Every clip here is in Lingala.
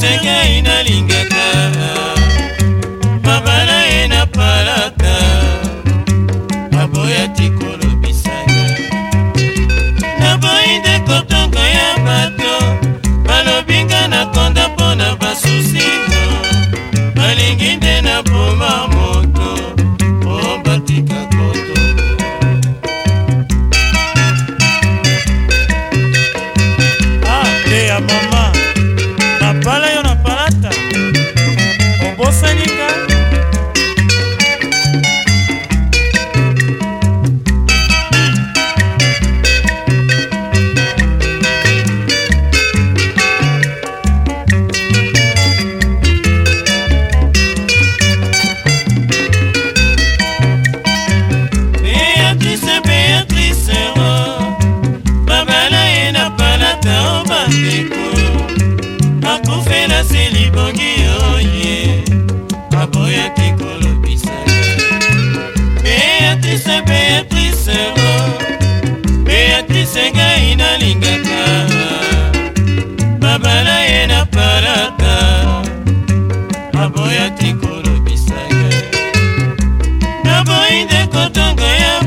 nzenge nalingaka mabala ye napalaka maboya tiko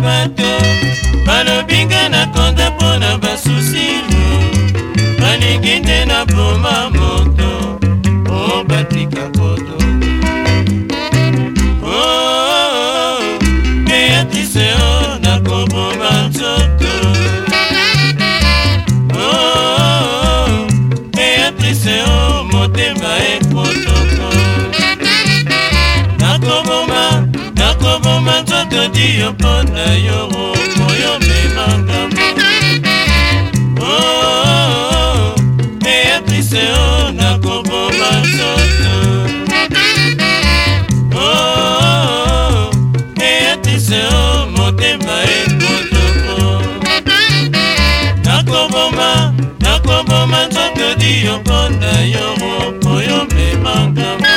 bato balobinga na konda mpo na basusi baningi nde na bomamo nakoki yo mpo na yo moyo memakamo oh, eyebise o nakoboma nzoto oh, eyebise o motema ekotoko nakoboma nakoboma nzoto di yo mpo na yo moyo memakamo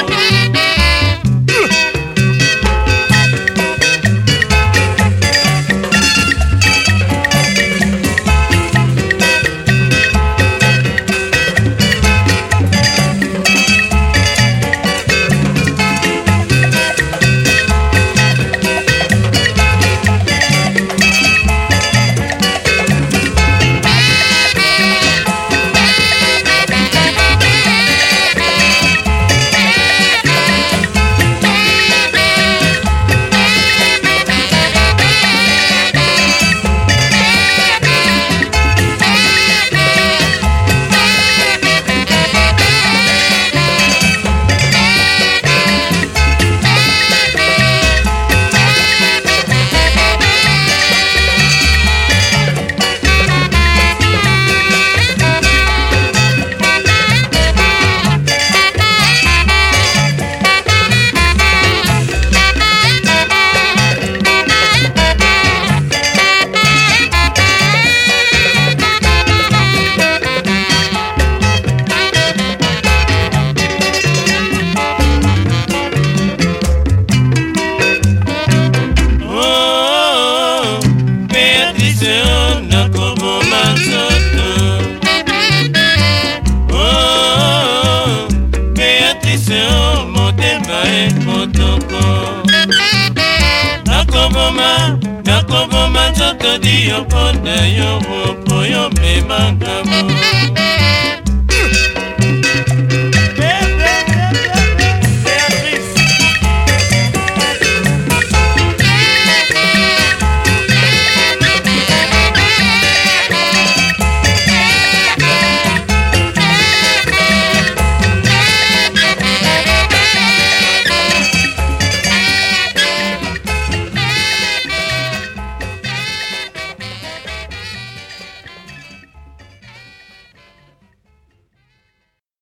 ye motoko nakoboma nakoboma nzoto di yo mpo na yo bopo yo memangamo